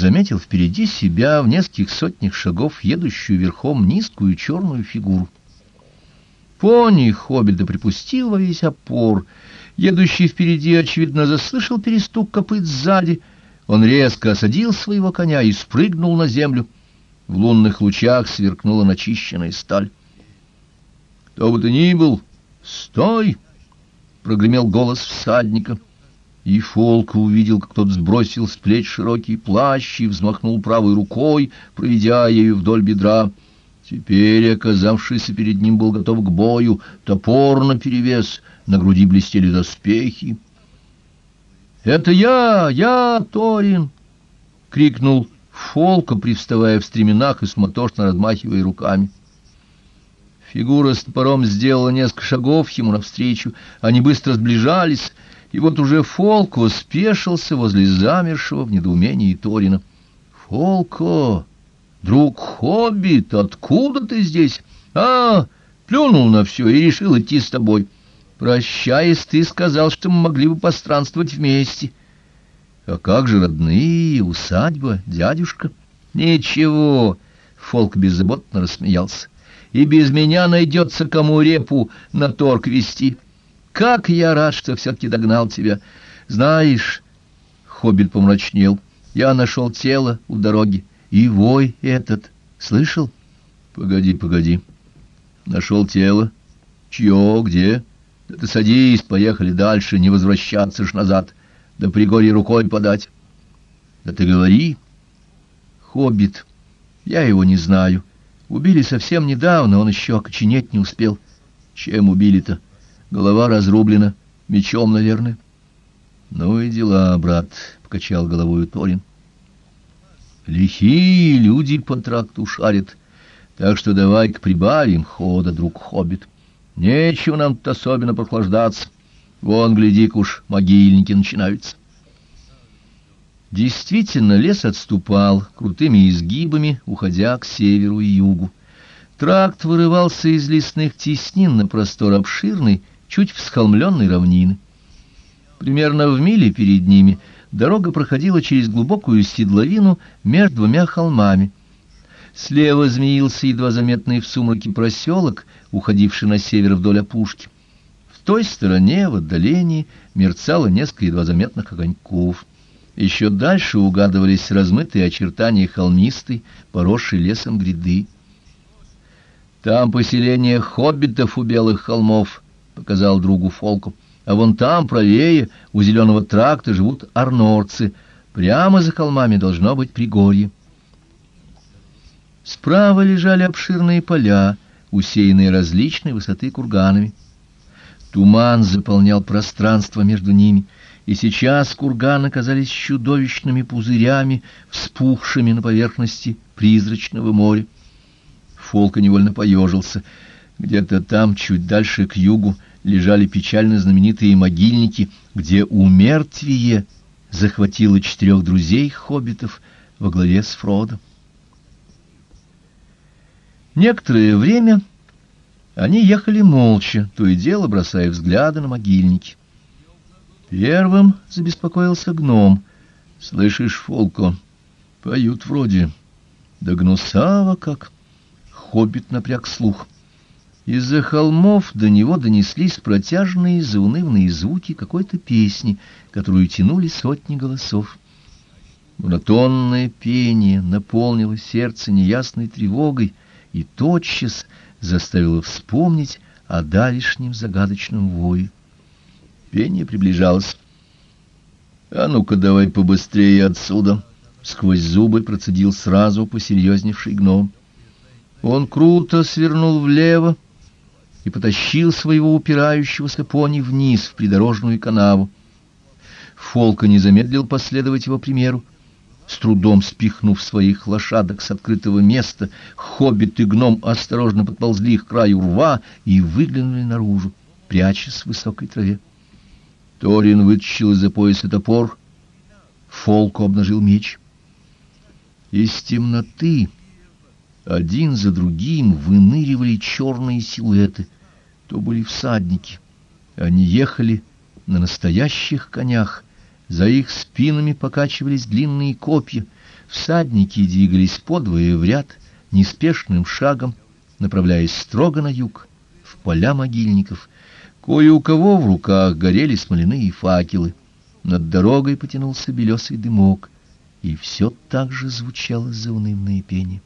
заметил впереди себя в нескольких сотнях шагов едущую верхом низкую черную фигуру. Пони Хоббита припустил во весь опор. Едущий впереди, очевидно, заслышал перестук копыт сзади. Он резко осадил своего коня и спрыгнул на землю. В лунных лучах сверкнула начищенная сталь. «Кто бы ты ни был, стой!» — прогремел голос всадника. И Фолка увидел, как тот сбросил с плеч широкий плащ и взмахнул правой рукой, проведя ею вдоль бедра. Теперь, оказавшийся перед ним, был готов к бою, топор наперевес, на груди блестели доспехи. «Это я! Я, Торин!» — крикнул Фолка, привставая в стременах и суматошно размахивая руками. Фигура с топором сделала несколько шагов ему навстречу, они быстро сближались, и вот уже Фолко спешился возле замершего в недоумении Торина. «Фолко!» «Друг Хоббит, откуда ты здесь?» «А, плюнул на все и решил идти с тобой. Прощаясь, ты сказал, что мы могли бы постранствовать вместе». «А как же родные, усадьба, дядюшка?» «Ничего», — Фолк беззаботно рассмеялся. «И без меня найдется кому репу на торг вести. Как я рад, что все-таки догнал тебя. Знаешь...» Хоббит помрачнел. «Я нашел тело у дороги. И вой этот. Слышал? Погоди, погоди. Нашел тело. Чье, где? Да ты садись, поехали дальше, не возвращаться ж назад. Да пригорье рукой подать. Да ты говори. Хоббит. Я его не знаю. Убили совсем недавно, он еще окоченеть не успел. Чем убили-то? Голова разрублена. Мечом, наверное. Ну и дела, брат, — покачал головой Торин. Лихие люди по тракту шарят, так что давай-ка прибавим хода, друг хоббит. Нечего нам тут особенно прохлаждаться. Вон, гляди-ка уж, могильники начинаются. Действительно, лес отступал крутыми изгибами, уходя к северу и югу. Тракт вырывался из лесных теснин на простор обширный, чуть всхолмленной равнины. Примерно в миле перед ними — Дорога проходила через глубокую седловину между двумя холмами. Слева змеился едва заметный в сумраке проселок, уходивший на север вдоль опушки. В той стороне, в отдалении, мерцало несколько едва заметных огоньков. Еще дальше угадывались размытые очертания холмистой, поросшей лесом гряды. «Там поселение хоббитов у белых холмов», — показал другу Фолку а вон там, правее, у зеленого тракта, живут арнорцы. Прямо за холмами должно быть Пригорье. Справа лежали обширные поля, усеянные различной высоты курганами. Туман заполнял пространство между ними, и сейчас курганы казались чудовищными пузырями, вспухшими на поверхности призрачного моря. Фолка невольно поежился. Где-то там, чуть дальше к югу, лежали печально знаменитые могильники, где умертвие захватило четырех друзей-хоббитов во главе с Фродом. Некоторое время они ехали молча, то и дело бросая взгляды на могильники. Первым забеспокоился гном. «Слышишь, Фолко, поют вроде. Да гнусаво как!» Хоббит напряг слух. Из-за холмов до него донеслись протяжные заунывные звуки какой-то песни, которую тянули сотни голосов. Монотонное пение наполнило сердце неясной тревогой и тотчас заставило вспомнить о давешнем загадочном вое. Пение приближалось. «А ну-ка давай побыстрее отсюда!» — сквозь зубы процедил сразу посерьезневший гном. Он круто свернул влево, и потащил своего упирающегося пони вниз в придорожную канаву. Фолка не замедлил последовать его примеру. С трудом спихнув своих лошадок с открытого места, хоббит и гном осторожно подползли к краю рва и выглянули наружу, прячась в высокой траве. Торин вытащил из-за пояса топор, Фолку обнажил меч. Из темноты один за другим выныривали черные силуэты. То были всадники. Они ехали на настоящих конях. За их спинами покачивались длинные копья. Всадники двигались подвое в ряд, неспешным шагом, направляясь строго на юг, в поля могильников. Кое у кого в руках горели смоляные факелы. Над дорогой потянулся белесый дымок, и все так же звучало заунывное пение.